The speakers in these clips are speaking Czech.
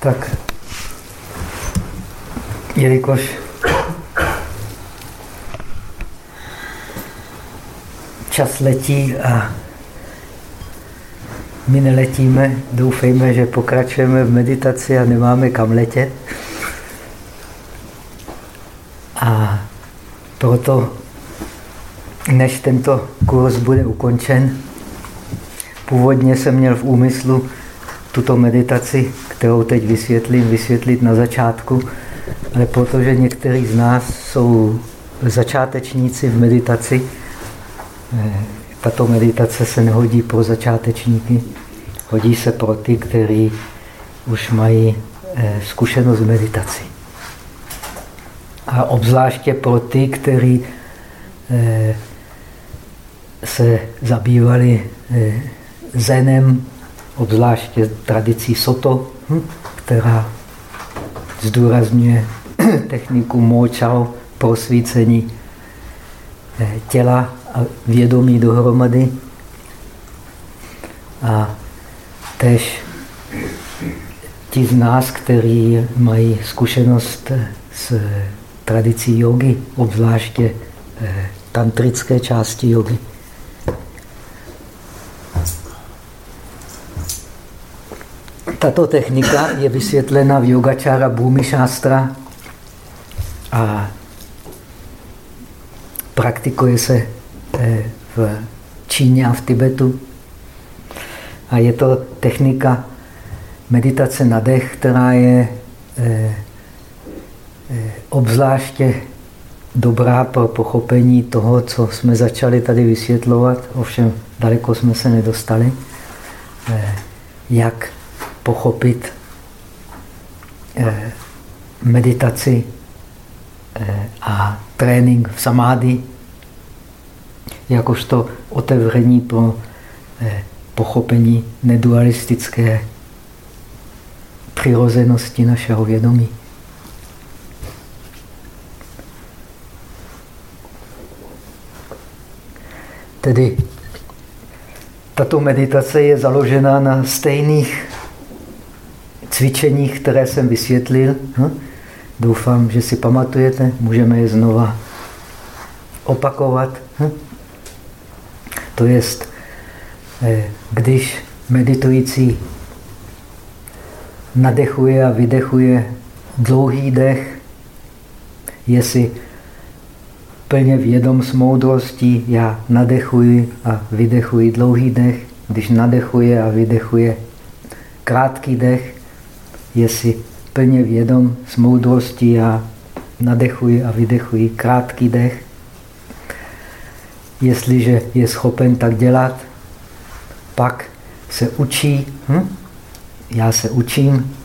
Tak, jelikož čas letí a my neletíme, doufejme, že pokračujeme v meditaci a nemáme kam letět. A proto, než tento kurz bude ukončen, původně jsem měl v úmyslu tuto meditaci, kterou teď vysvětlím, vysvětlit na začátku, ale protože někteří z nás jsou začátečníci v meditaci, eh, tato meditace se nehodí pro začátečníky, hodí se pro ty, kteří už mají eh, zkušenost s meditací. A obzvláště pro ty, kteří eh, se zabývali zenem, obzvláště tradicí Soto, hm, která zdůrazňuje techniku močao, prosvícení eh, těla a vědomí dohromady. A tež ti z nás, kteří mají zkušenost s tradicí jogy, obzvláště eh, tantrické části jogy. Tato technika je vysvětlena v yogačára Bhumi Shastra a praktikuje se eh, v Číně a v Tibetu. A je to technika meditace na dech, která je eh, eh, obzvláště dobrá pro pochopení toho, co jsme začali tady vysvětlovat, ovšem daleko jsme se nedostali, jak pochopit meditaci a trénink v samády, jakožto otevření pro eh, pochopení nedualistické přirozenosti našeho vědomí. Tedy tato meditace je založena na stejných cvičeních, které jsem vysvětlil. Hm? Doufám, že si pamatujete, můžeme je znova opakovat. Hm? To jest, eh, když meditující nadechuje a vydechuje dlouhý dech, je si plně vědom s moudrostí, já nadechuji a vydechuji dlouhý dech. Když nadechuje a vydechuje krátký dech, je si plně vědom s moudrostí a nadechuji a vydechuji krátký dech. Jestliže je schopen tak dělat, pak se učí, hm? já se učím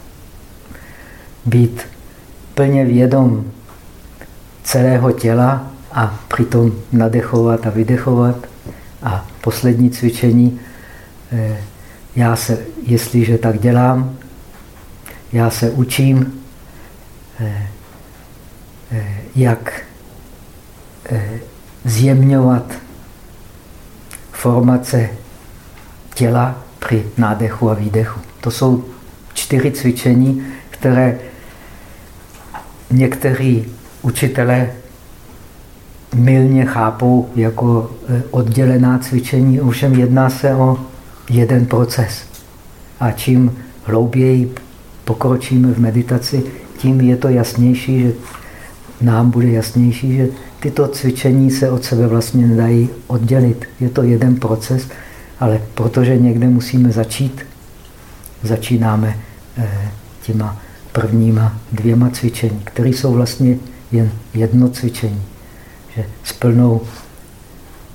být plně vědom celého těla a přitom nadechovat a vydechovat. A poslední cvičení, eh, já se, jestliže tak dělám, já se učím, eh, eh, jak eh, zjemňovat formace těla při nádechu a výdechu. To jsou čtyři cvičení, které někteří učitelé milně chápou jako oddělená cvičení, ovšem jedná se o jeden proces. A čím hlouběji pokročíme v meditaci, tím je to jasnější, že nám bude jasnější, že tyto cvičení se od sebe vlastně nedají oddělit. Je to jeden proces, ale protože někde musíme začít, začínáme eh, těma prvníma dvěma cvičení, které jsou vlastně jen jedno cvičení. Že s plnou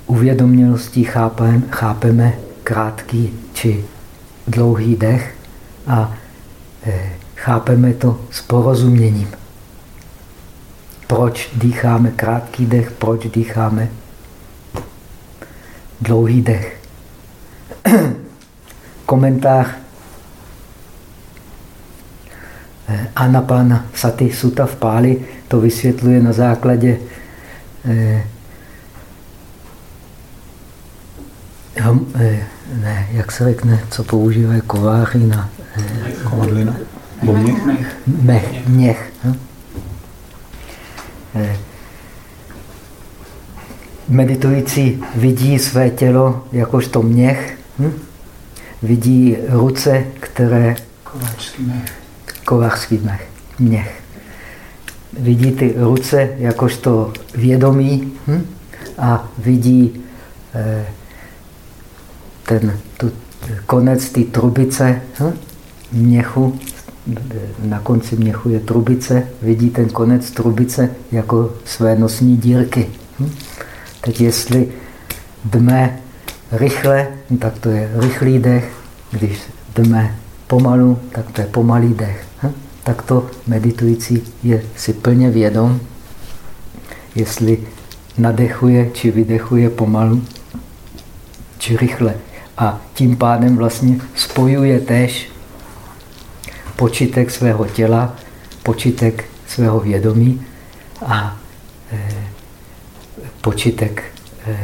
uvědomělostí chápeme, chápeme krátký či dlouhý dech a chápeme to s porozuměním. Proč dýcháme krátký dech, proč dýcháme dlouhý dech. Komentář eh, Anapana Sati Sutta v Páli to vysvětluje na základě eh, eh, ne, jak se řekne, co používají kováři na Kovadlina. Měch. Mech. Měch. Hm? Eh, meditující vidí své tělo jakožto měch, hm? vidí ruce, které... Kovářský mech. Kovářský mech. Měch. Vidí ty ruce jakožto vědomí hm? a vidí eh, ten tu, konec té trubice hm? Měchu, na konci měchu je trubice, vidí ten konec trubice jako své nosní dírky. Hm? Teď jestli dme rychle, tak to je rychlý dech, když dme pomalu, tak to je pomalý dech. Hm? Takto meditující je si plně vědom, jestli nadechuje či vydechuje pomalu či rychle. A tím pádem vlastně spojuje též počitek svého těla, počitek svého vědomí a e, počitek e,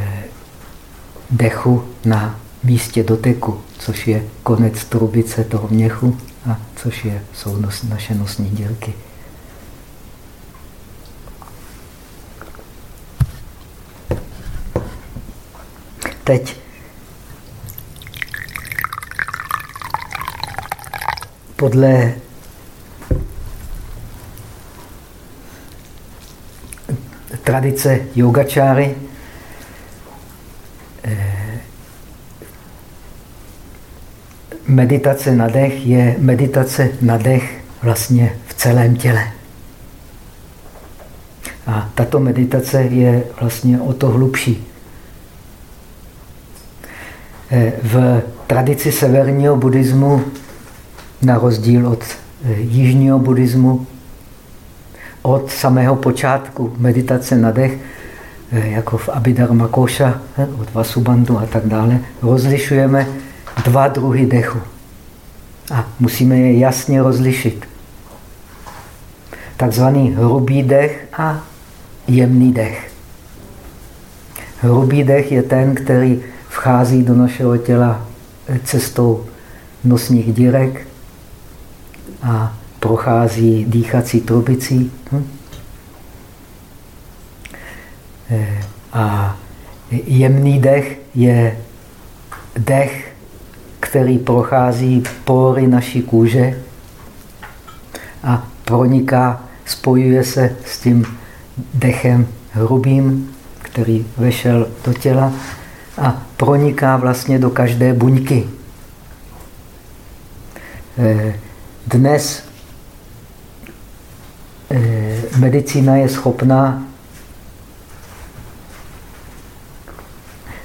dechu na místě doteku, což je konec trubice toho měchu a což je, jsou naše nosní dílky. Teď podle tradice yogačáry eh, meditace na dech je meditace na dech vlastně v celém těle. A tato meditace je vlastně o to hlubší. Eh, v tradici severního buddhismu na rozdíl od eh, jižního buddhismu, od samého počátku meditace na dech, eh, jako v Abhidharma Koša, eh, od Vasubandhu a tak dále, rozlišujeme dva druhy dechu. A musíme je jasně rozlišit. Takzvaný hrubý dech a jemný dech. Hrubý dech je ten, který vchází do našeho těla cestou nosních dírek, a prochází dýchací trubicí. Hm? A jemný dech je dech, který prochází pory naší kůže a proniká, spojuje se s tím dechem hrubým, který vešel do těla a proniká vlastně do každé buňky. Eh, dnes eh, medicína je schopná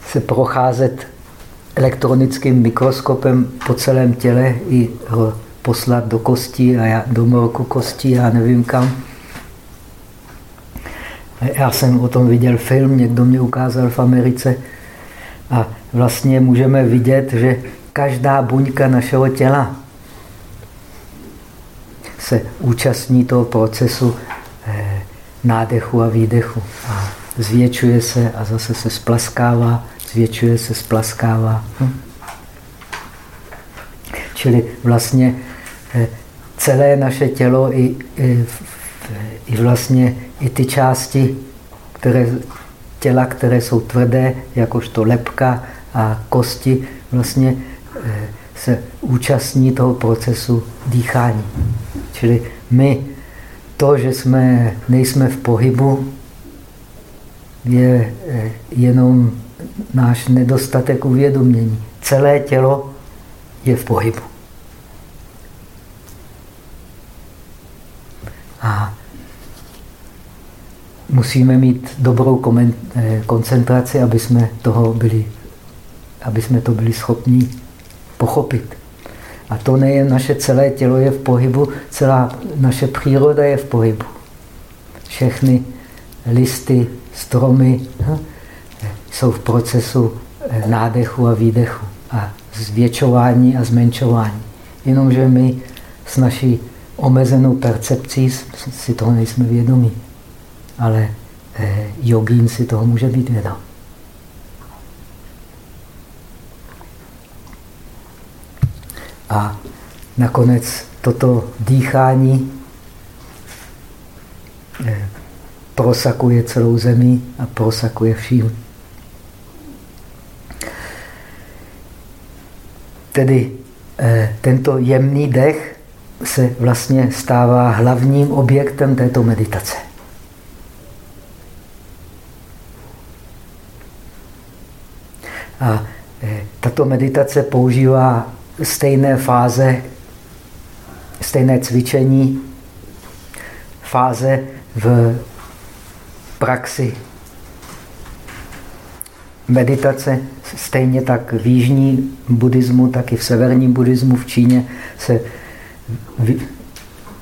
se procházet elektronickým mikroskopem po celém těle i ho poslat do kostí a já, do morku kostí, já nevím kam. Já jsem o tom viděl film, někdo mě ukázal v Americe a vlastně můžeme vidět, že každá buňka našeho těla se účastní toho procesu eh, nádechu a výdechu. A zvětšuje se a zase se splaskává, zvětšuje se, splaskává. Hm? Čili vlastně eh, celé naše tělo i, i, i vlastně i ty části které, těla, které jsou tvrdé, jakožto lepka a kosti, vlastně eh, se účastní toho procesu dýchání. Čili my, to, že jsme, nejsme v pohybu, je eh, jenom náš nedostatek uvědomění. Celé tělo je v pohybu. A musíme mít dobrou eh, koncentraci, aby jsme, toho byli, aby jsme to byli schopni pochopit. A to nejen naše celé tělo je v pohybu, celá naše příroda je v pohybu. Všechny listy, stromy hm, jsou v procesu eh, nádechu a výdechu a zvětšování a zmenšování. Jenomže my s naší omezenou percepcí si toho nejsme vědomí. Ale eh, jogín si toho může být vědom. A nakonec toto dýchání eh, prosakuje celou zemi a prosakuje vším. Tedy eh, tento jemný dech se vlastně stává hlavním objektem této meditace. A eh, tato meditace používá stejné fáze, stejné cvičení, fáze v praxi meditace, stejně tak v jižní buddhismu, tak i v severním buddhismu v Číně se,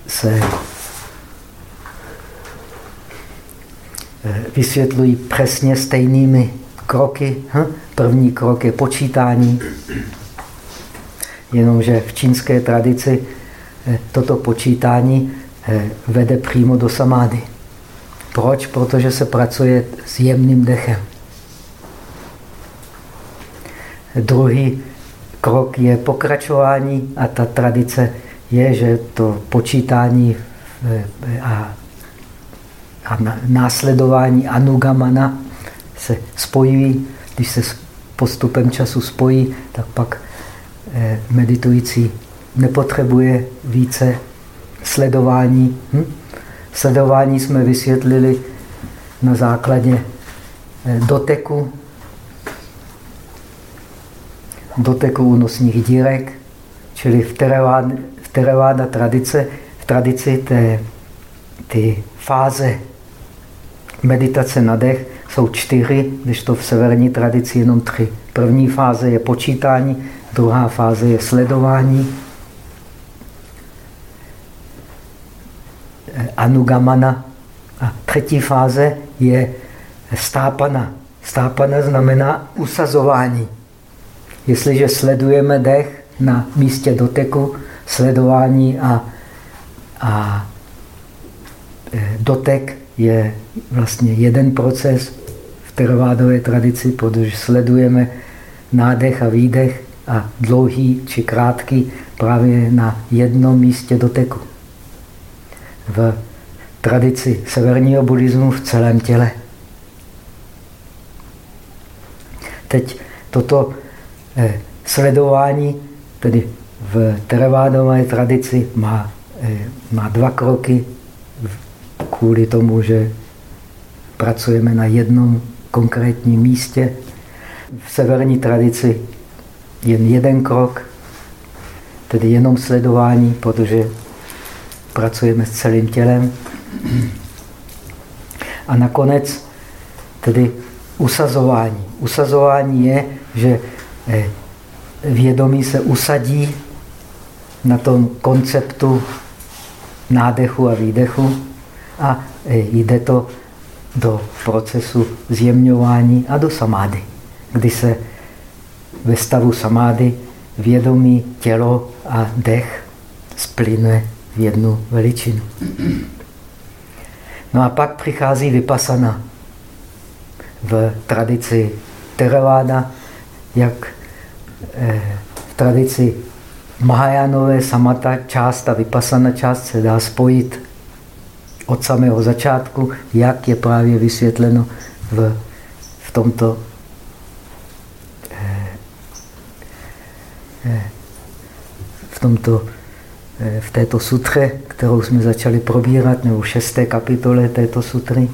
se eh, vysvětlují přesně stejnými kroky. Hm? První krok je počítání, jenomže v čínské tradici eh, toto počítání eh, vede přímo do samády. Proč? Protože se pracuje s jemným dechem. Druhý krok je pokračování a ta tradice je, že to počítání eh, a, a následování anugamana se spojují. Když se postupem času spojí, tak pak meditující nepotřebuje více sledování. Hm? Sledování jsme vysvětlili na základě eh, doteku, doteku únosních dírek, čili v Theravada, v Theravada tradice, v tradici té, ty fáze meditace na dech jsou čtyři, když to v severní tradici jenom tři. První fáze je počítání, druhá fáze je sledování, anugamana a třetí fáze je stápana. Stápana znamená usazování. Jestliže sledujeme dech na místě doteku, sledování a, a e, dotek je vlastně jeden proces v teravádové tradici, protože sledujeme nádech a výdech a dlouhý či krátký právě na jednom místě doteku. V tradici severního buddhismu v celém těle. Teď toto eh, sledování, tedy v teravádové tradici, má, eh, má dva kroky kvůli tomu, že pracujeme na jednom konkrétním místě. V severní tradici jen jeden krok, tedy jenom sledování, protože pracujeme s celým tělem. A nakonec tedy usazování. Usazování je, že eh, vědomí se usadí na tom konceptu nádechu a výdechu a eh, jde to do procesu zjemňování a do samády, kdy se ve stavu samády vědomí, tělo a dech splynuje v jednu veličinu. No a pak přichází vypasana v tradici Theravada, jak eh, v tradici Mahajánové samata část a vypasana část se dá spojit od samého začátku, jak je právě vysvětleno v, v tomto eh, eh, v tomto v této sutře, kterou jsme začali probírat, nebo v šesté kapitole této sutry.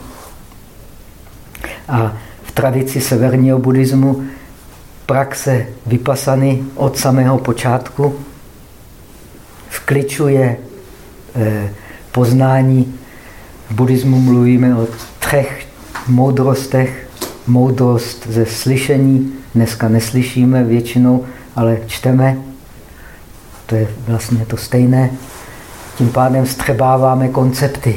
A v tradici severního buddhismu praxe vypasany od samého počátku vkličuje eh, poznání. V buddhismu mluvíme o třech moudrostech. Moudrost ze slyšení, dneska neslyšíme většinou, ale čteme to je vlastně to stejné. Tím pádem střebáváme koncepty.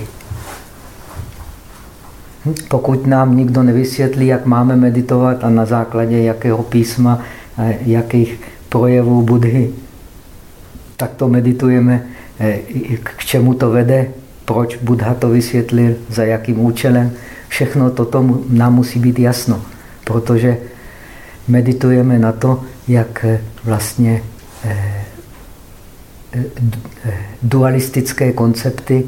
Hm? Pokud nám nikdo nevysvětlí, jak máme meditovat a na základě jakého písma, jakých projevů Budhy, tak to meditujeme, e, k čemu to vede, proč Buddha to vysvětlil, za jakým účelem. Všechno toto nám musí být jasno, protože meditujeme na to, jak e, vlastně e, dualistické koncepty,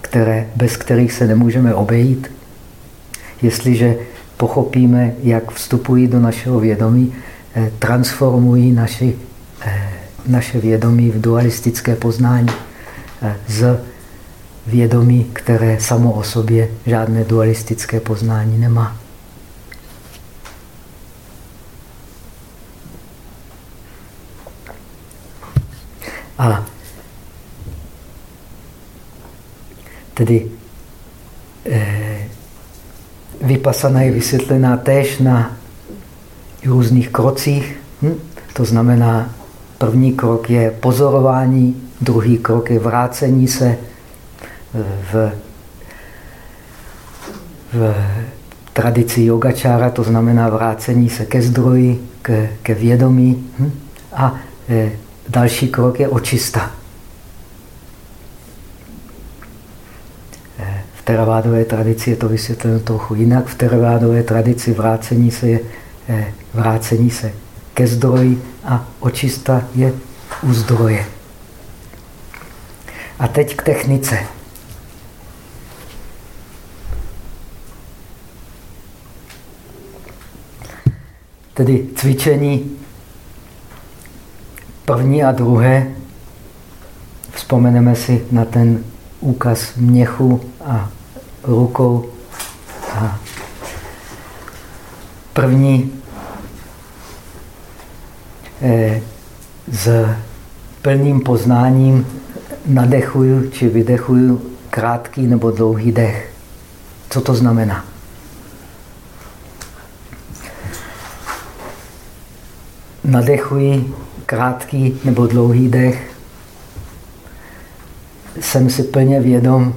které, bez kterých se nemůžeme obejít. Jestliže pochopíme, jak vstupují do našeho vědomí, eh, transformují naši, eh, naše vědomí v dualistické poznání eh, z vědomí, které samo o sobě žádné dualistické poznání nemá. A tedy eh, vypasana je vysvětlená též na různých krocích. Hm? To znamená, první krok je pozorování, druhý krok je vrácení se v, v tradici yogačára, to znamená vrácení se ke zdroji, ke, ke vědomí. Hm? A e, další krok je očista. E, v teravádové tradici je to vysvětleno trochu jinak. V teravádové tradici vrácení se je e, vrácení se ke zdroji a očista je u zdroje. A teď k technice. Tedy cvičení první a druhé. Vzpomeneme si na ten úkaz měchu a rukou. A první eh, s plným poznáním nadechuju či vydechuju krátký nebo dlouhý dech. Co to znamená? nadechuji krátký nebo dlouhý dech, jsem si plně vědom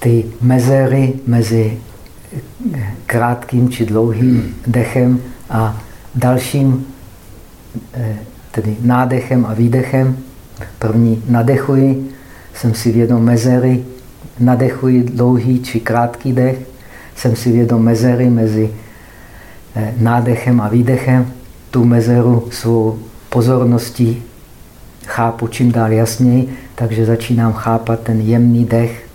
ty mezery mezi krátkým či dlouhým dechem a dalším, eh, tedy nádechem a výdechem. První nadechuji, jsem si vědom mezery, nadechuji dlouhý či krátký dech, jsem si vědom mezery mezi Eh, nádechem a výdechem tu mezeru svou pozorností chápu čím dál jasněji, takže začínám chápat ten jemný dech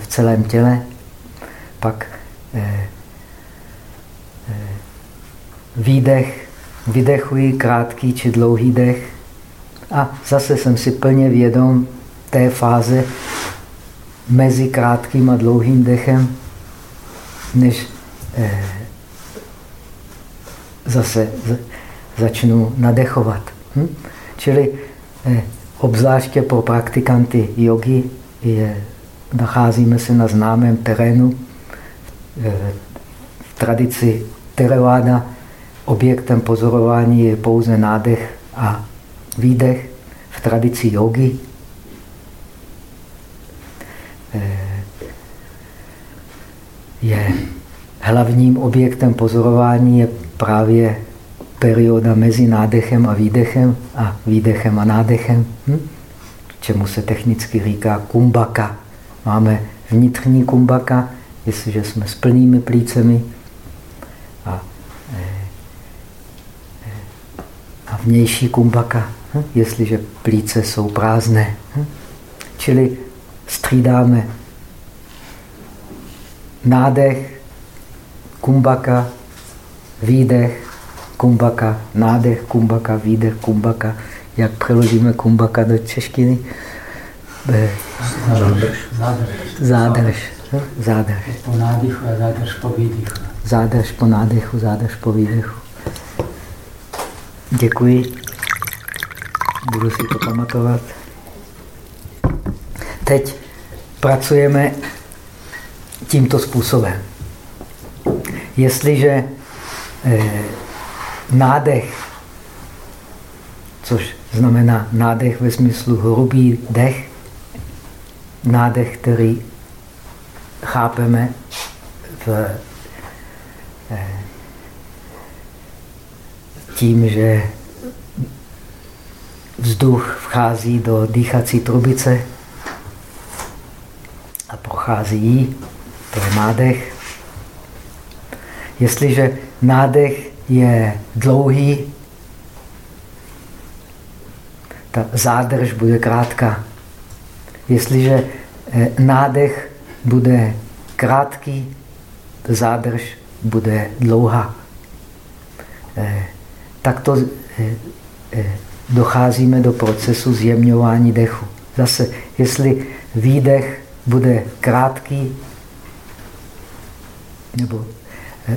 v celém těle. Pak eh, eh, výdech, vydechuji krátký či dlouhý dech a zase jsem si plně vědom té fáze mezi krátkým a dlouhým dechem, než zase začnu nadechovat. Hm? Čili eh, obzvláště pro praktikanty jogy je, nacházíme se na známém terénu. Eh, v tradici Theravada objektem pozorování je pouze nádech a výdech. V tradici jogy eh, je hlavním objektem pozorování je právě perioda mezi nádechem a výdechem a výdechem a nádechem, hm? čemu se technicky říká kumbaka. Máme vnitřní kumbaka, jestliže jsme s plnými plícemi a, eh, eh, a vnější kumbaka, hm? jestliže plíce jsou prázdné. Hm? Čili střídáme nádech, kumbaka, výdech, kumbaka, nádech, kumbaka, výdech, kumbaka. Jak přeložíme kumbaka do češtiny? Zádrž. Zádrž. Zádrž. Po nádechu a zádrž po výdechu. Zádrž po nádechu, zádrž po výdechu. Děkuji. Budu si to pamatovat. Teď pracujeme tímto způsobem. Jestliže nádech, což znamená nádech ve smyslu hrubý dech, nádech, který chápeme v, eh, tím, že vzduch vchází do dýchací trubice a prochází jí, to je nádech. Jestliže nádech je dlouhý, ta zádrž bude krátká. Jestliže eh, nádech bude krátký, zádrž bude dlouhá. Eh, takto docházíme do procesu zjemňování dechu. Zase, jestli výdech bude krátký, nebo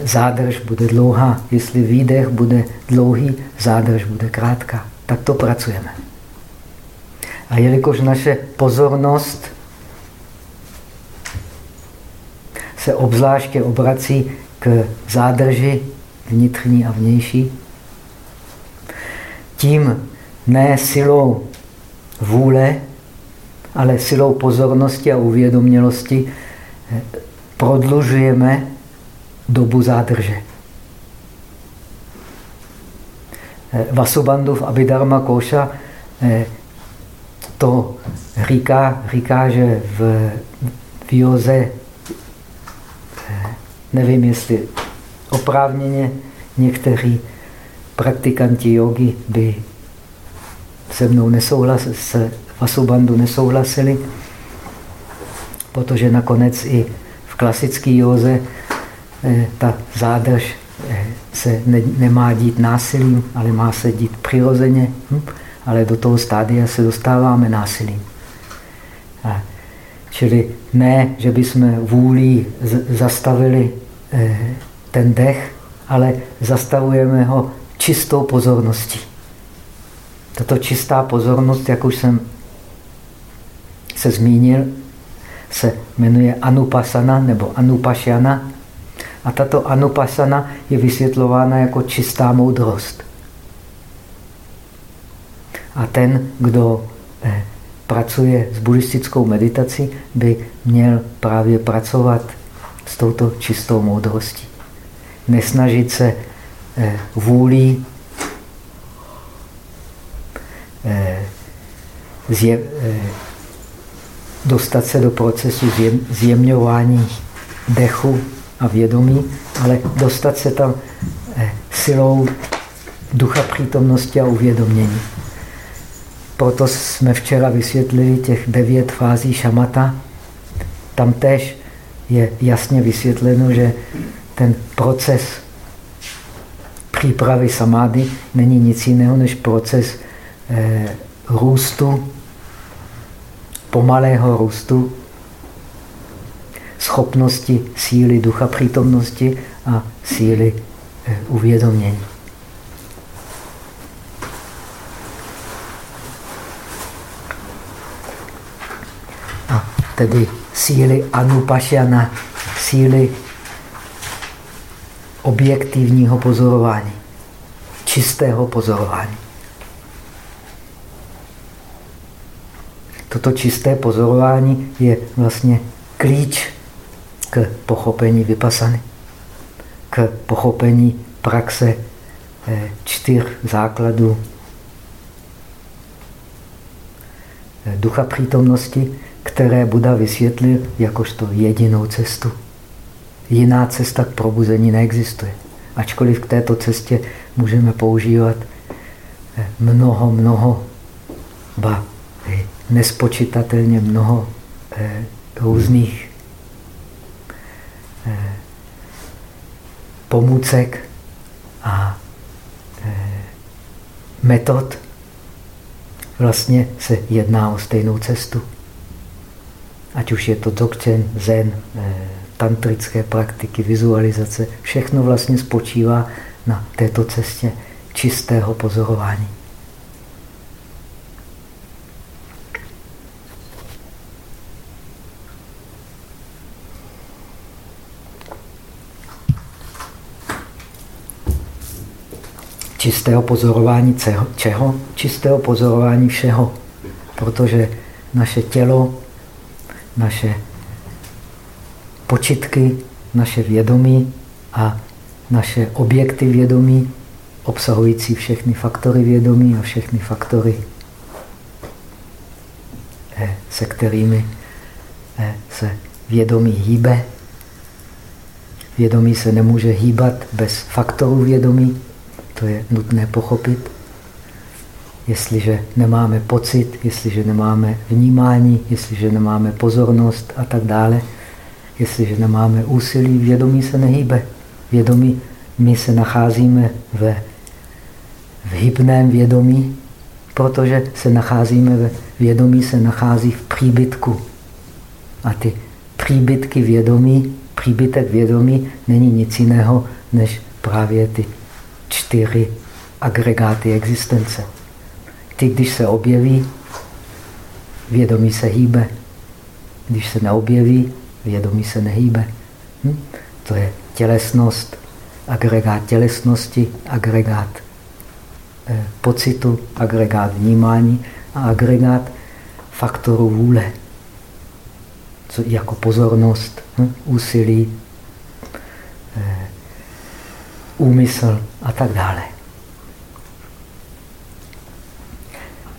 zádrž bude dlouhá. Jestli výdech bude dlouhý, zádrž bude krátká. Tak to pracujeme. A jelikož naše pozornost se obzvláště obrací k zádrži vnitřní a vnější, tím ne silou vůle, ale silou pozornosti a uvědomělosti prodlužujeme dobu zádrže. Eh, Vasubandhu v Abhidharma Koša eh, to říká, říká že v, v eh, nevím jestli oprávněně někteří praktikanti jogy by se mnou nesouhlasili, s Vasubandhu nesouhlasili, protože nakonec i v klasické józe ta zádrž eh, se ne, nemá dít násilím, ale má se dít přirozeně. Hm? Ale do toho stádia se dostáváme násilím. A, čili ne, že bychom vůlí zastavili eh, ten dech, ale zastavujeme ho čistou pozorností. Tato čistá pozornost, jak už jsem se zmínil, se jmenuje Anupasana nebo Anupašana a tato anupasana je vysvětlována jako čistá moudrost. A ten, kdo eh, pracuje s buddhistickou meditací, by měl právě pracovat s touto čistou moudrostí. Nesnažit se eh, vůlí eh, dostat se do procesu zjemňování dechu a vědomí, ale dostat se tam eh, silou ducha přítomnosti a uvědomění. Proto jsme včera vysvětlili těch devět fází šamata. Tam tež je jasně vysvětleno, že ten proces přípravy samády není nic jiného než proces eh, růstu, pomalého růstu schopnosti síly ducha přítomnosti a síly eh, uvědomění. A tedy síly anupašana, síly objektivního pozorování, čistého pozorování. Toto čisté pozorování je vlastně klíč k pochopení vypasany, k pochopení praxe eh, čtyř základů eh, ducha přítomnosti, které Buda vysvětlil jakožto jedinou cestu. Jiná cesta k probuzení neexistuje. Ačkoliv k této cestě můžeme používat eh, mnoho, mnoho, ba nespočítatelně mnoho různých pomůcek a eh, metod, vlastně se jedná o stejnou cestu. Ať už je to dokčen, zen, eh, tantrické praktiky, vizualizace, všechno vlastně spočívá na této cestě čistého pozorování. Čistého pozorování čeho? Čistého pozorování všeho. Protože naše tělo, naše počitky, naše vědomí a naše objekty vědomí, obsahující všechny faktory vědomí a všechny faktory, eh, se kterými eh, se vědomí hýbe. Vědomí se nemůže hýbat bez faktorů vědomí, to je nutné pochopit. jestliže nemáme pocit, jestliže nemáme vnímání, jestliže nemáme pozornost a tak dále, jestliže nemáme úsilí, vědomí se nehýbe. Vědomí, my se nacházíme ve, v hybném vědomí, protože se nacházíme ve vědomí, se nachází v příbytku. A ty příbytky vědomí, příbytek vědomí není nic jiného, než právě ty čtyři agregáty existence. Ty, když se objeví, vědomí se hýbe. Když se neobjeví, vědomí se nehýbe. Hm? To je tělesnost, agregát tělesnosti, agregát eh, pocitu, agregát vnímání a agregát faktoru vůle. Co, jako pozornost, hm? úsilí, eh, úmysl a tak dále.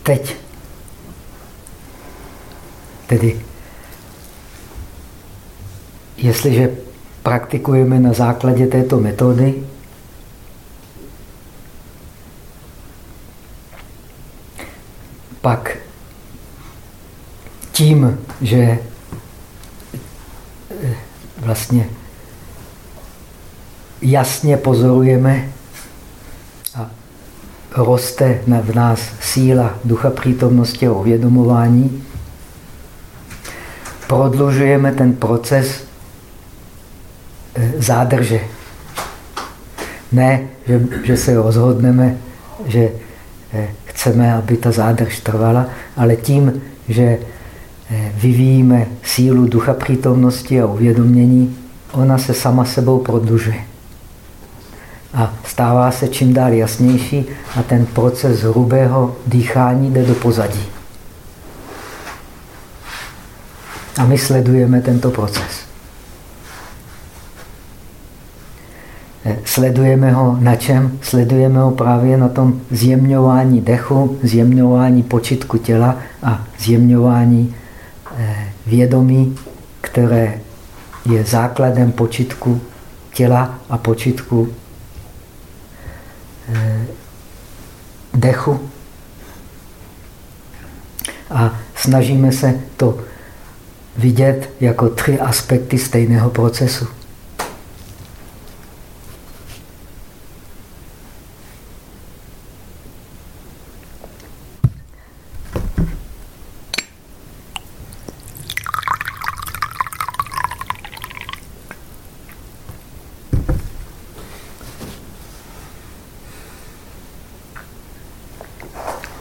Teď tedy, jestliže praktikujeme na základě této metody, pak tím, že eh, vlastně jasně pozorujeme a roste v nás síla ducha přítomnosti a uvědomování, prodlužujeme ten proces eh, zádrže. Ne, že, že se rozhodneme, že eh, chceme, aby ta zádrž trvala, ale tím, že eh, vyvíjíme sílu ducha přítomnosti a uvědomění, ona se sama sebou prodlužuje. A stává se čím dál jasnější a ten proces hrubého dýchání jde do pozadí. A my sledujeme tento proces. Eh, sledujeme ho na čem? Sledujeme ho právě na tom zjemňování dechu, zjemňování počitku těla a zjemňování eh, vědomí, které je základem počitku těla a počitku dechu. A snažíme se to vidět jako tři aspekty stejného procesu.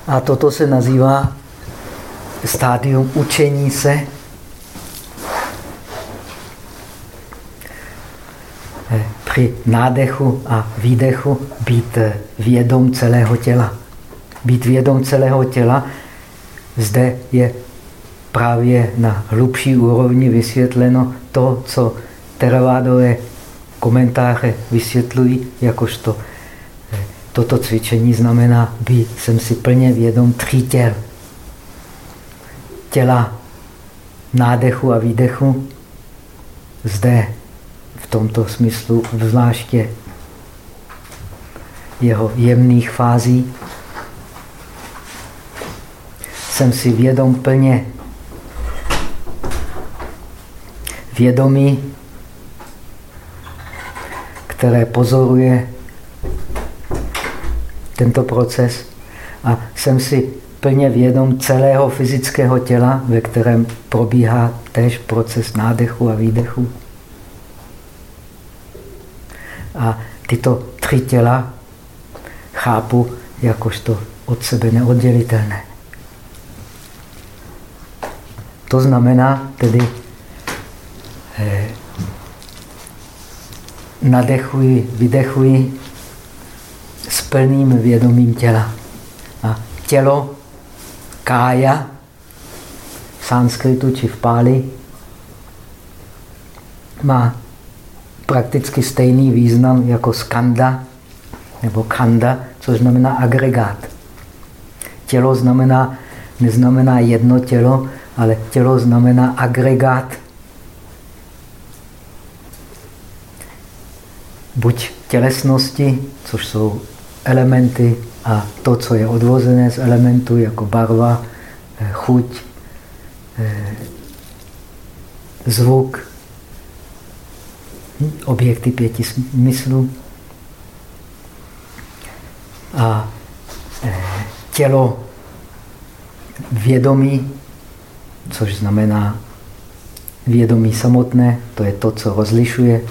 A toto se nazývá stádium učení se při nádechu a výdechu být vědom celého těla. Být vědom celého těla, zde je právě na hlubší úrovni vysvětleno to, co teravádové komentáře vysvětlují, jakožto eh, toto cvičení znamená být, jsem si plně vědom tří těl. Těla nádechu a výdechu, zde v tomto smyslu zvláště jeho jemných fází. Jsem si vědom plně vědomí, které pozoruje tento proces a jsem si plně vědom celého fyzického těla, ve kterém probíhá též proces nádechu a výdechu. A tyto tři těla chápu jakožto od sebe neoddělitelné. To znamená tedy eh, nadechuji, vydechuji s plným vědomím těla. A tělo, kája, v sanskritu či v páli, má prakticky stejný význam jako skanda nebo kanda, což znamená agregát. Tělo znamená, neznamená jedno tělo, ale tělo znamená agregát. Buď tělesnosti, což jsou elementy A to, co je odvozené z elementu, jako barva, eh, chuť, eh, zvuk, hm, objekty pěti smyslů a eh, tělo vědomí, což znamená vědomí samotné, to je to, co rozlišuje.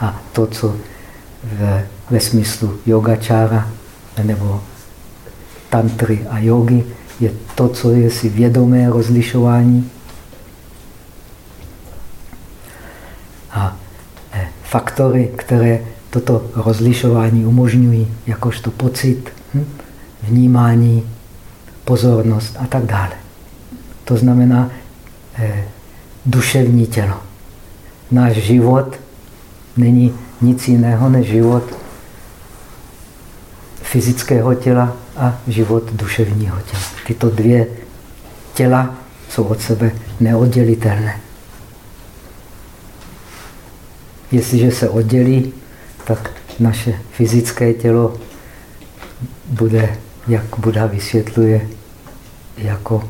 A to, co v, ve smyslu yogačára nebo tantry a jogy, je to, co je si vědomé rozlišování. A eh, faktory, které toto rozlišování umožňují, jakožto pocit, hm, vnímání, pozornost a tak dále. To znamená eh, duševní tělo. Náš život není nic jiného než život fyzického těla a život duševního těla. Tyto dvě těla jsou od sebe neoddělitelné. Jestliže se oddělí, tak naše fyzické tělo bude, jak Buddha vysvětluje, jako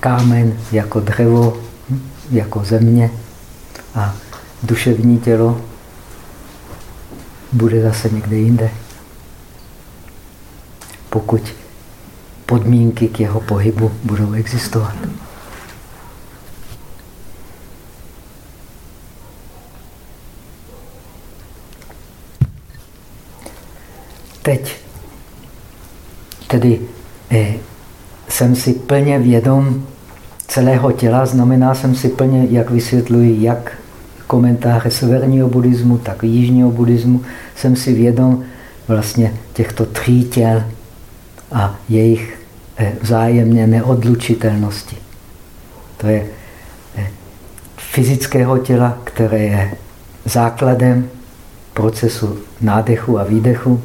kámen, jako dřevo, jako země a duševní tělo bude zase někde jinde. Pokud podmínky k jeho pohybu budou existovat. Teď tedy eh, jsem si plně vědom celého těla, znamená jsem si plně, jak vysvětluji, jak komentáře severního buddhismu, tak jižního buddhismu, jsem si vědom vlastně těchto tří těl a jejich eh, vzájemně neodlučitelnosti. To je eh, fyzického těla, které je základem procesu nádechu a výdechu,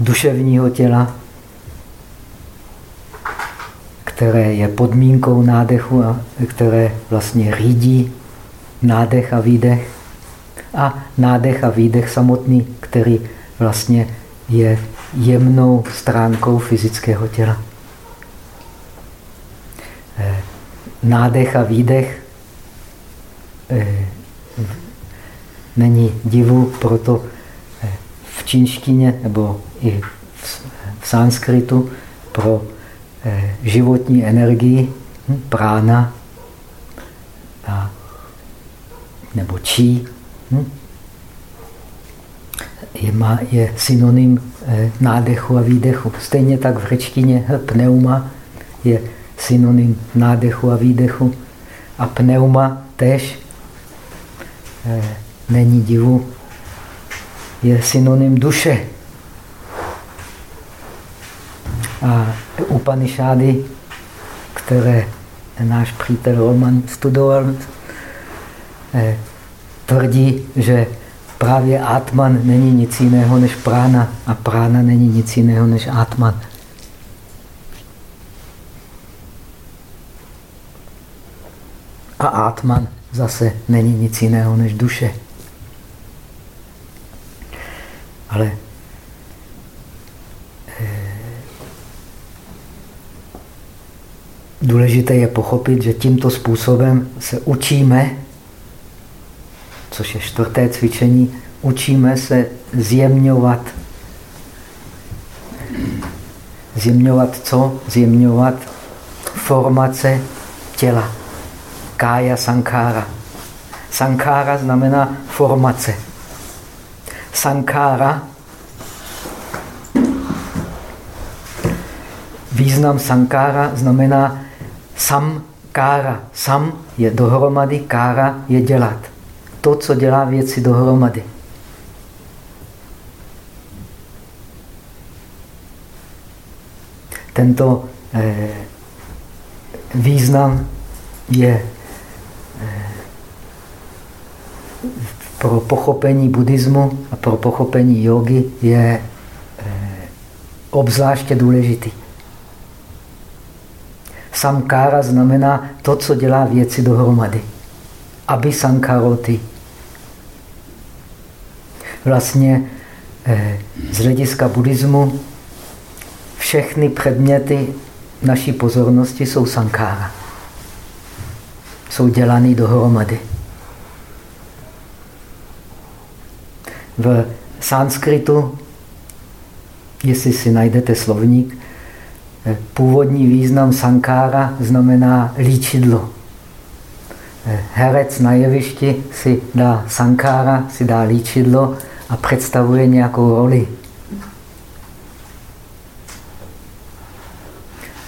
duševního těla, které je podmínkou nádechu a které vlastně řídí nádech a výdech. A nádech a výdech samotný, který vlastně je jemnou stránkou fyzického těla. Eh, nádech a výdech eh, není divu, proto eh, v čínštině nebo i v sanskritu pro životní energii, hm, prána a, nebo čí, hm, je, má, je synonym eh, nádechu a výdechu. Stejně tak v řečtině pneuma je synonym nádechu a výdechu. A pneuma tež eh, není divu, je synonym duše. A Upanishády, které náš přítel Roman studoval, eh, tvrdí, že právě Atman není nic jiného než prána a prána není nic jiného než Atman. A Atman zase není nic jiného než duše. Ale Důležité je pochopit, že tímto způsobem se učíme, což je čtvrté cvičení, učíme se zjemňovat. Zjemňovat co? Zjemňovat formace těla. Kája sankára. Sankára znamená formace. Sankára Význam sankára znamená Sam kára. Sam je dohromady, kára je dělat. To, co dělá věci dohromady. Tento eh, význam je eh, pro pochopení buddhismu a pro pochopení jogy je eh, obzvláště důležitý. Samkára znamená to, co dělá věci dohromady. Aby sankaroti. vlastně eh, z hlediska buddhismu všechny předměty naší pozornosti jsou sankára. Jsou dělaný dohromady. V sanskritu, jestli si najdete slovník, eh, původní význam sankára znamená líčidlo. Eh, herec na jevišti si dá sankára, si dá líčidlo a představuje nějakou roli.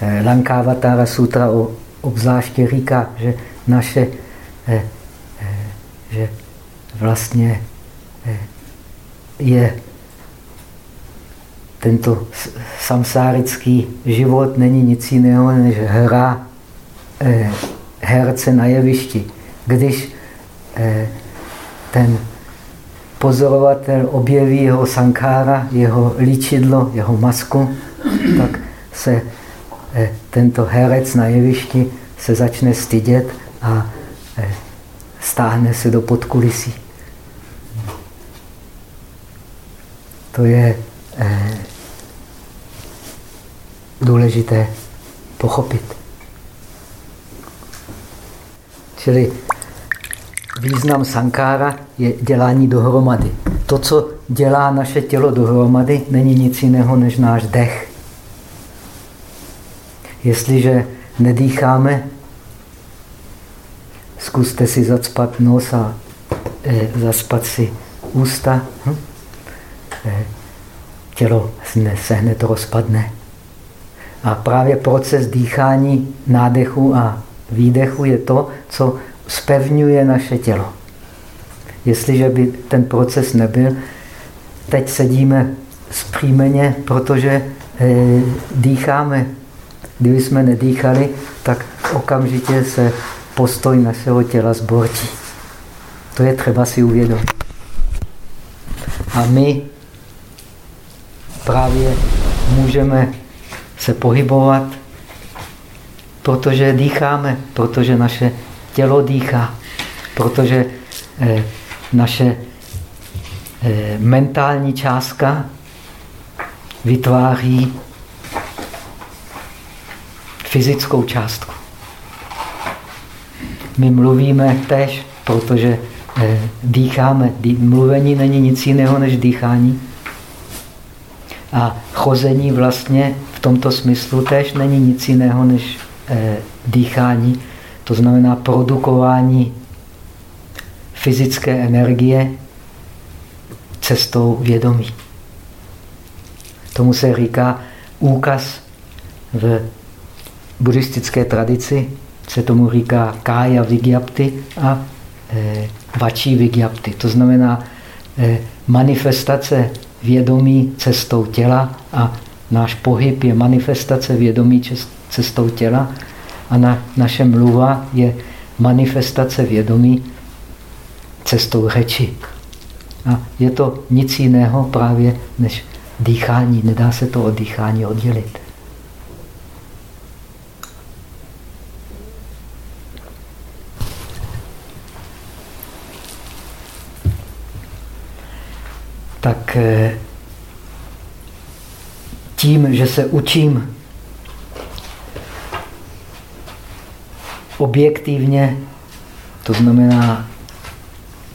Eh, Lankavatara Sutra obzvláště říká, že naše, že vlastně je tento samsárický život není nic jiného než hra eh, herce na jevišti. Když eh, ten pozorovatel objeví jeho sankára, jeho líčidlo, jeho masku, tak se eh, tento herec na jevišti se začne stydět a eh, stáhne se do podkulisí. To je důležité pochopit. Čili význam sankára je dělání dohromady. To, co dělá naše tělo dohromady, není nic jiného než náš dech. Jestliže nedýcháme, zkuste si zacpat nos a e, zaspat si ústa. Hm? E, tělo se hned rozpadne. A právě proces dýchání, nádechu a výdechu je to, co spevňuje naše tělo. Jestliže by ten proces nebyl, teď sedíme zpříjmeně, protože e, dýcháme. Kdyby jsme nedýchali, tak okamžitě se postoj našeho těla zbortí. To je třeba si uvědomit. A my právě můžeme se pohybovat, protože dýcháme, protože naše tělo dýchá, protože eh, naše eh, mentální částka vytváří fyzickou částku. My mluvíme tež, protože eh, dýcháme. Mluvení není nic jiného než dýchání. A chození vlastně v tomto smyslu tež není nic jiného než dýchání. To znamená produkování fyzické energie cestou vědomí. Tomu se říká úkaz v buddhistické tradici, se tomu říká kája vigyapty a e, vačí vigyapty. To znamená e, manifestace vědomí cestou těla a náš pohyb je manifestace vědomí cestou těla a na, naše mluva je manifestace vědomí cestou řeči. A je to nic jiného právě než dýchání. Nedá se to od dýchání oddělit. tak eh, tím, že se učím objektivně, to znamená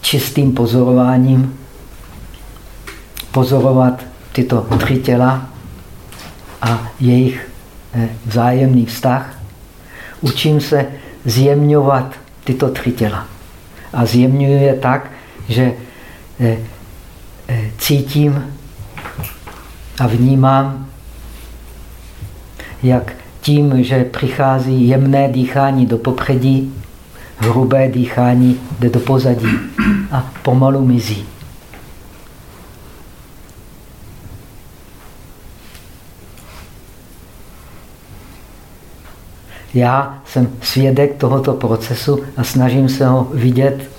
čistým pozorováním, pozorovat tyto tři těla a jejich eh, vzájemný vztah, učím se zjemňovat tyto tři těla. A zjemňuji je tak, že eh, Eh, cítím a vnímám, jak tím, že přichází jemné dýchání do popředí, hrubé dýchání jde do pozadí a pomalu mizí. Já jsem svědek tohoto procesu a snažím se ho vidět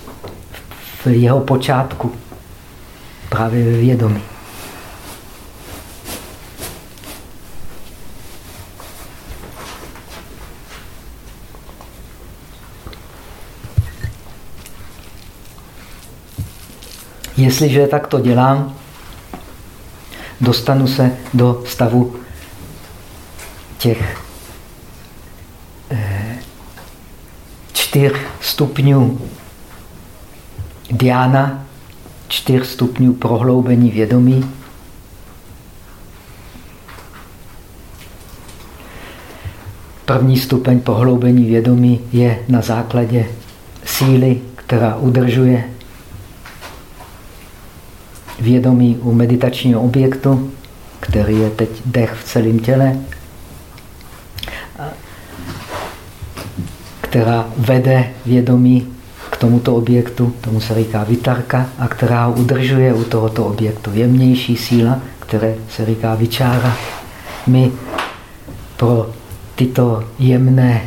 v jeho počátku právě ve vědomí. Jestliže tak to dělám, dostanu se do stavu těch eh, čtyř stupňů Diana, čtyř stupňů prohloubení vědomí. První stupeň prohloubení vědomí je na základě síly, která udržuje vědomí u meditačního objektu, který je teď dech v celém těle, která vede vědomí k tomuto objektu, tomu se říká vitarka, a která udržuje u tohoto objektu. Jemnější síla, které se říká vyčára. My pro tyto jemné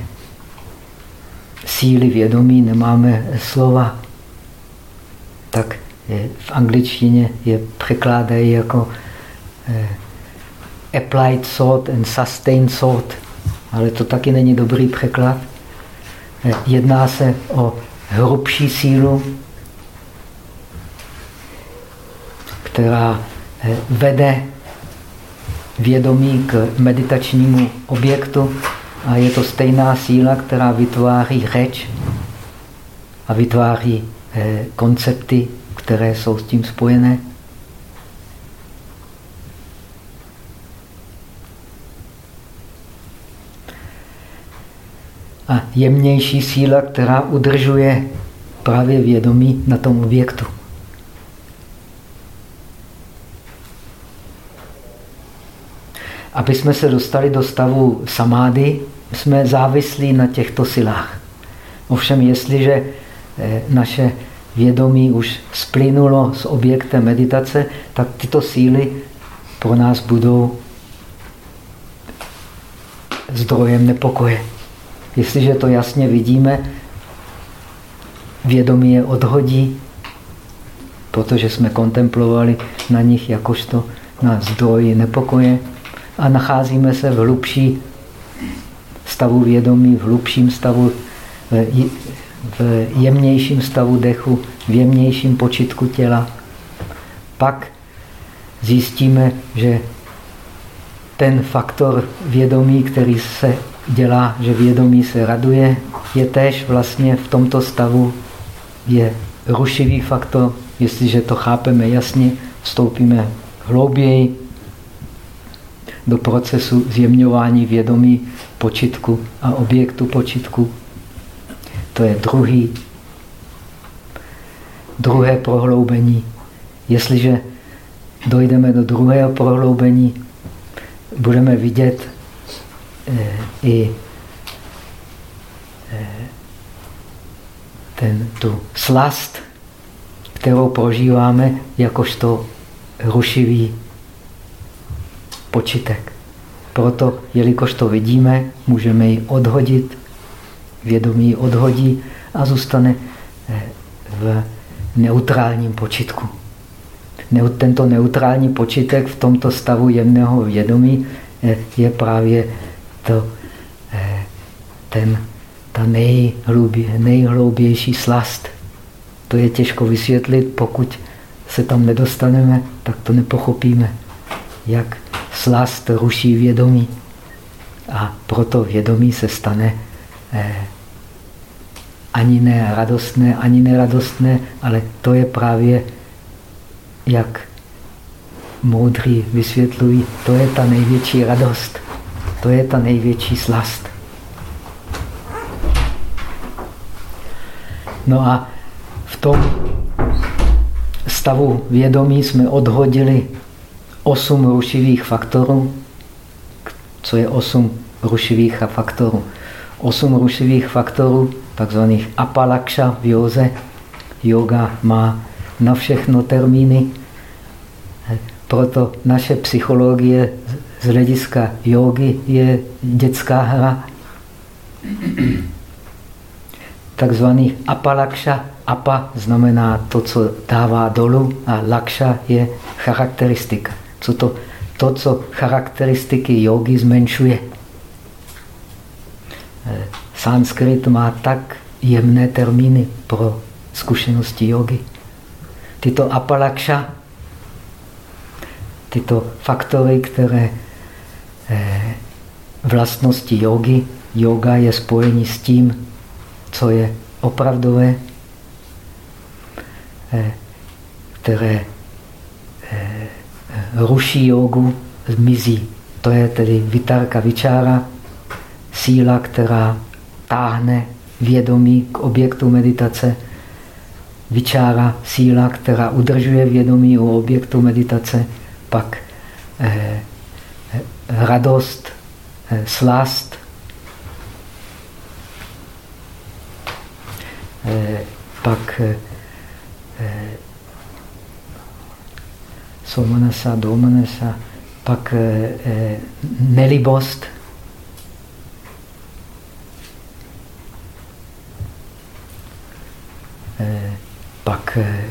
síly vědomí nemáme slova. Tak v angličtině je překládají jako eh, applied thought and sustained thought, ale to taky není dobrý překlad. Eh, jedná se o hrubší sílu, která eh, vede vědomí k meditačnímu objektu a je to stejná síla, která vytváří řeč a vytváří koncepty které jsou s tím spojené. A jemnější síla, která udržuje právě vědomí na tom objektu. Aby jsme se dostali do stavu samády, jsme závislí na těchto silách. Ovšem, jestliže eh, naše vědomí už splynulo s objektem meditace, tak tyto síly pro nás budou zdrojem nepokoje. Jestliže to jasně vidíme, vědomí je odhodí, protože jsme kontemplovali na nich jakožto na zdroji nepokoje a nacházíme se v hlubší stavu vědomí, v hlubším stavu v jemnějším stavu dechu, v jemnějším počitku těla. Pak zjistíme, že ten faktor vědomí, který se dělá, že vědomí se raduje, je též vlastně v tomto stavu je rušivý faktor. Jestliže to chápeme jasně, vstoupíme hlouběji do procesu zjemňování vědomí počitku a objektu počitku. To je druhý, druhé prohloubení. Jestliže dojdeme do druhého prohloubení, budeme vidět eh, i eh, ten, tu slast, kterou prožíváme jakožto rušivý počitek. Proto, jelikož to vidíme, můžeme ji odhodit vědomí odhodí a zůstane eh, v neutrálním počitku. Tento neutrální počitek v tomto stavu jemného vědomí eh, je právě to, eh, ten, ta nejhlubě, nejhloubější slast. To je těžko vysvětlit, pokud se tam nedostaneme, tak to nepochopíme, jak slast ruší vědomí. A proto vědomí se stane ani ne radostné, ani neradostné, ale to je právě, jak moudří vysvětlují, to je ta největší radost, to je ta největší slast. No a v tom stavu vědomí jsme odhodili osm rušivých faktorů. Co je osm rušivých faktorů? Osm rušivých faktorů, takzvaných apalakša v józe. Yoga má na všechno termíny. Proto naše psychologie z hlediska jogy je dětská hra. Takzvaný apalakša. Apa znamená to, co dává dolů a lakša je charakteristika. Co to, to, co charakteristiky jogy zmenšuje. Eh, sanskrit má tak jemné termíny pro zkušenosti jogy. tyto apalakša, tyto faktory, které eh, vlastnosti jogy, yoga je spojení s tím, co je opravdové, eh, které ruší jogu, zmizí. To je tedy vitarka vyčára, síla, která táhne vědomí k objektu meditace, vyčára síla, která udržuje vědomí u objektu meditace, pak eh, eh, radost, eh, slast, eh, pak eh, eh somanasa, domanasa, pak eh, eh, nelibost, eh, pak eh,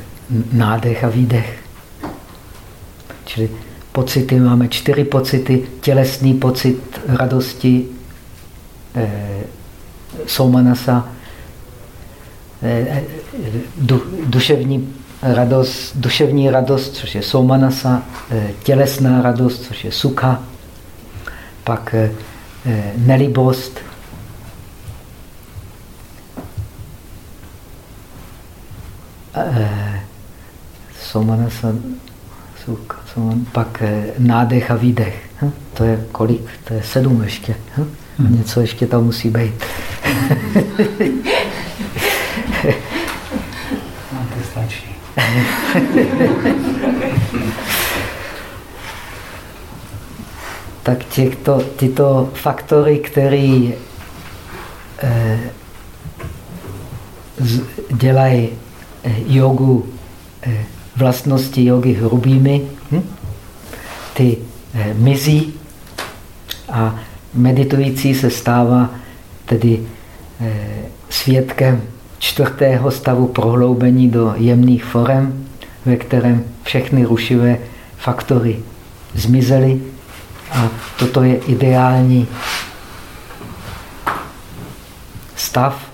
nádech a výdech. Čili pocity, máme čtyři pocity. Tělesný pocit radosti, eh, somanasa, eh, du, duševní radost, duševní radost, což je somanasa, tělesná radost, což je sukha, pak nelibost, somanasa, sukha, pak eh, nádech a výdech. Hm? To je kolik? To je sedm ještě. Hm? Hmm. Něco ještě tam musí být. no, to stačí. tak těchto, tyto faktory, které eh, dělají eh, jogu eh, vlastnosti jogy hrubými, hm? ty eh, mizí a meditující se stává tedy eh, svědkem čtvrtého stavu prohloubení do jemných forem, ve kterém všechny rušivé faktory zmizely a toto je ideální stav,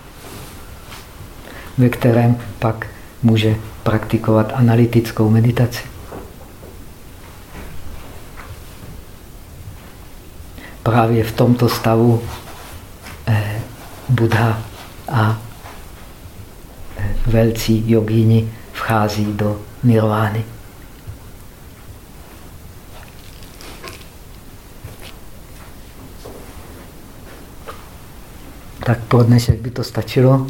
ve kterém pak může praktikovat analytickou meditaci. Právě v tomto stavu eh, Buddha a eh, velcí jogíni vchází do nirvány. Tak pro dnešek by to stačilo.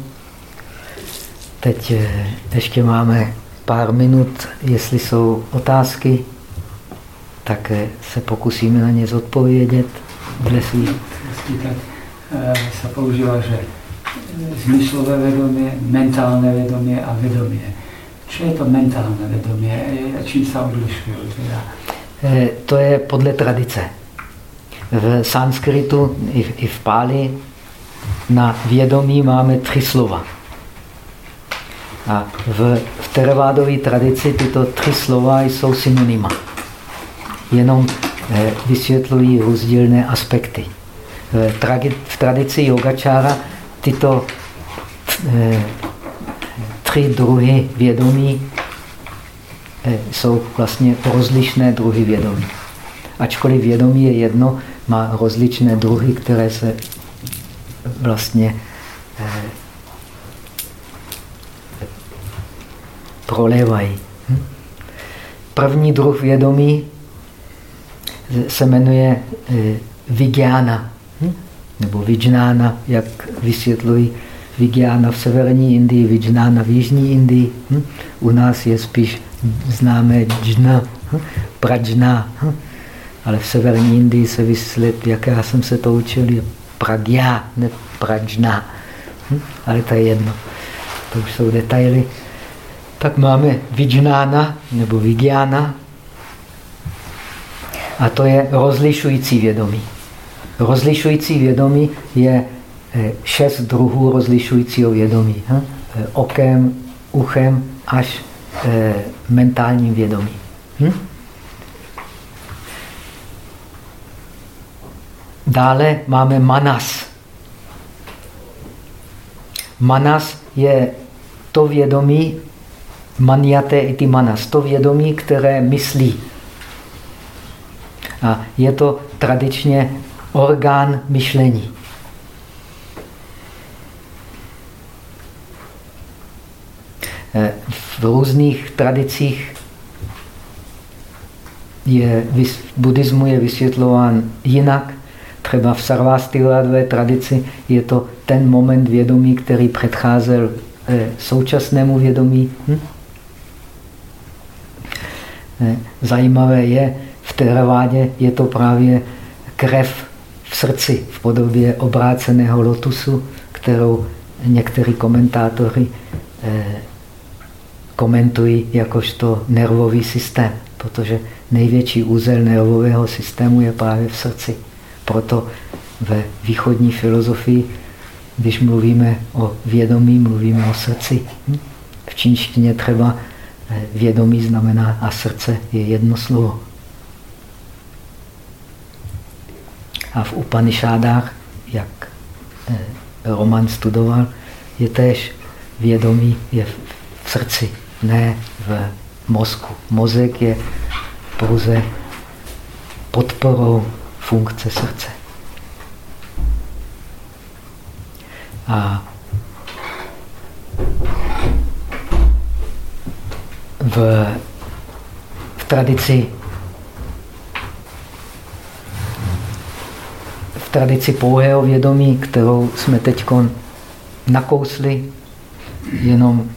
Teď eh, ještě máme pár minut, jestli jsou otázky, tak eh, se pokusíme na ně zodpovědět dle svých. Tak eh, se používá, že zmyslové vědomí, mentálné vědomí a vědomí. Co je to mentálné vědomí a čím se odlišují? To je podle tradice. V sanskritu i v Páli na vědomí máme tři slova. A v, v teravádové tradici tyto tři slova jsou synonyma. Jenom eh, vysvětlují rozdílné aspekty. V, v tradici yogačára tyto eh, tři druhy vědomí eh, jsou vlastně rozlišné druhy vědomí. Ačkoliv vědomí je jedno, má rozličné druhy, které se vlastně prolévají. První druh vědomí se jmenuje Vigyána, hm? nebo Vijnána, jak vysvětlují Vigyána v severní Indii, Vijnána v jižní Indii. U nás je spíš známé džna, prajna, ale v severní Indii se vysvětlí, jak já jsem se to učil, je pragya, ne prajna. Ale to je jedno. To už jsou detaily tak máme Vijnána nebo Vigyána a to je rozlišující vědomí. Rozlišující vědomí je eh, šest druhů rozlišujícího vědomí. Eh, okem, uchem až eh, mentálním vědomím. Hm? Dále máme manas. Manas je to vědomí, maniate iti manas, to vědomí, které myslí. A je to tradičně orgán myšlení. Eh, v různých tradicích je, v buddhismu je vysvětlován jinak. Třeba v sarvástiládové tradici je to ten moment vědomí, který předcházel eh, současnému vědomí. Hm? Eh, zajímavé je, v teravádě je to právě krev v srdci v podobě obráceného lotusu, kterou někteří komentátory eh, komentují jakožto nervový systém, protože největší úzel nervového systému je právě v srdci. Proto ve východní filozofii, když mluvíme o vědomí, mluvíme o srdci. Hm? V čínštině třeba vědomí znamená a srdce je jedno slovo. A v Upanishádách, jak eh, Roman studoval, je též vědomí je v srdci, ne v mozku. Mozek je pouze podporou funkce srdce. A v, v tradici v tradici pouhého vědomí, kterou jsme teď nakousli, jenom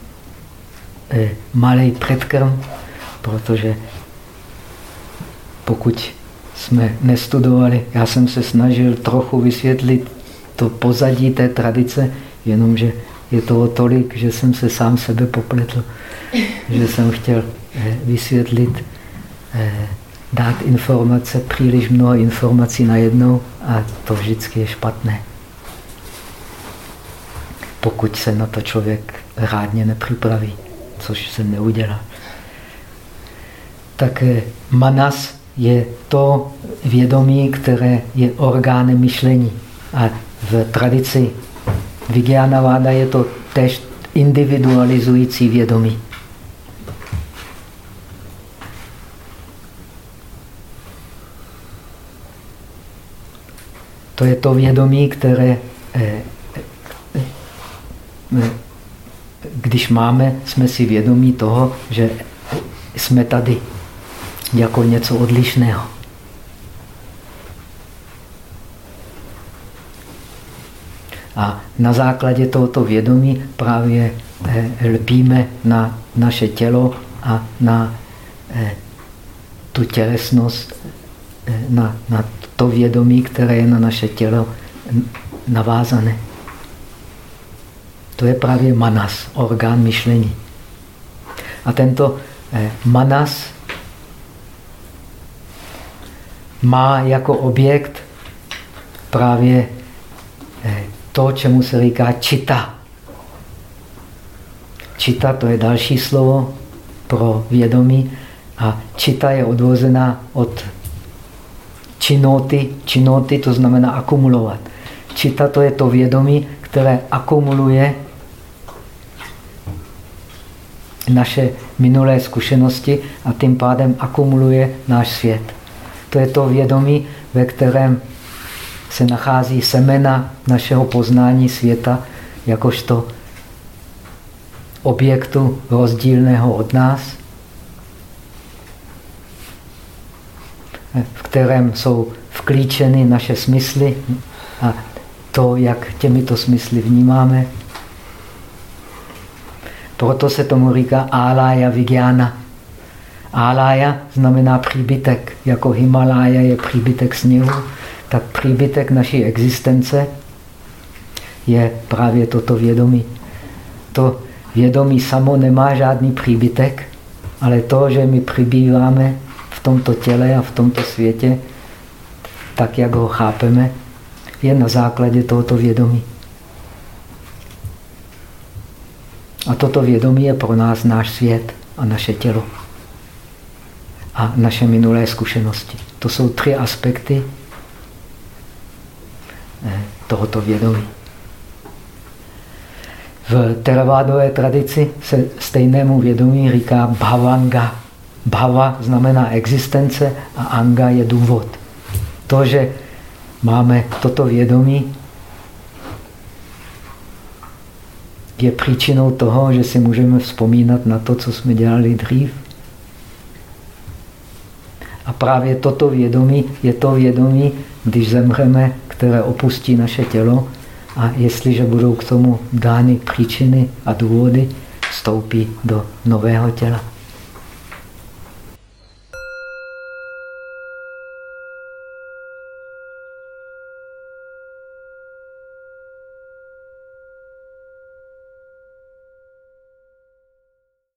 eh, malý předkrm, protože pokud jsme nestudovali, já jsem se snažil trochu vysvětlit to pozadí té tradice, jenomže je toho tolik, že jsem se sám sebe popletl, že jsem chtěl eh, vysvětlit, eh, dát informace, příliš mnoho informací najednou a to vždycky je špatné. Pokud se na to člověk rádně nepřipraví, což se neudělá. Tak eh, manas je to vědomí, které je orgánem myšlení. A v tradici Vijnanaváda je to tež individualizující vědomí. To je to vědomí, které, eh, eh, když máme, jsme si vědomí toho, že jsme tady jako něco odlišného. A na základě tohoto vědomí právě eh, lpíme na naše tělo a na eh, tu tělesnost, eh, na, na to vědomí, které je na naše tělo navázané. To je právě manas, orgán myšlení. A tento manas má jako objekt právě to, čemu se říká čita. Čita to je další slovo pro vědomí a čita je odvozená od činoty. Činoty to znamená akumulovat. Čita to je to vědomí, které akumuluje naše minulé zkušenosti a tím pádem akumuluje náš svět. To je to vědomí, ve kterém se nachází semena našeho poznání světa jakožto objektu rozdílného od nás, v kterém jsou vklíčeny naše smysly a to, jak těmito smysly vnímáme. Proto se tomu říká alaya vigyana. Alaya znamená příbytek, jako Himalája je příbytek sněhu tak příbytek naší existence je právě toto vědomí. To vědomí samo nemá žádný příbytek, ale to, že my přibýváme v tomto těle a v tomto světě, tak jak ho chápeme, je na základě tohoto vědomí. A toto vědomí je pro nás náš svět a naše tělo a naše minulé zkušenosti. To jsou tři aspekty tohoto vědomí. V teravádové tradici se stejnému vědomí říká bhavanga. Bhava znamená existence a anga je důvod. To, že máme toto vědomí, je příčinou toho, že si můžeme vzpomínat na to, co jsme dělali dřív. A právě toto vědomí je to vědomí, když zemřeme, které opustí naše tělo a jestliže budou k tomu dány příčiny a důvody, vstoupí do nového těla.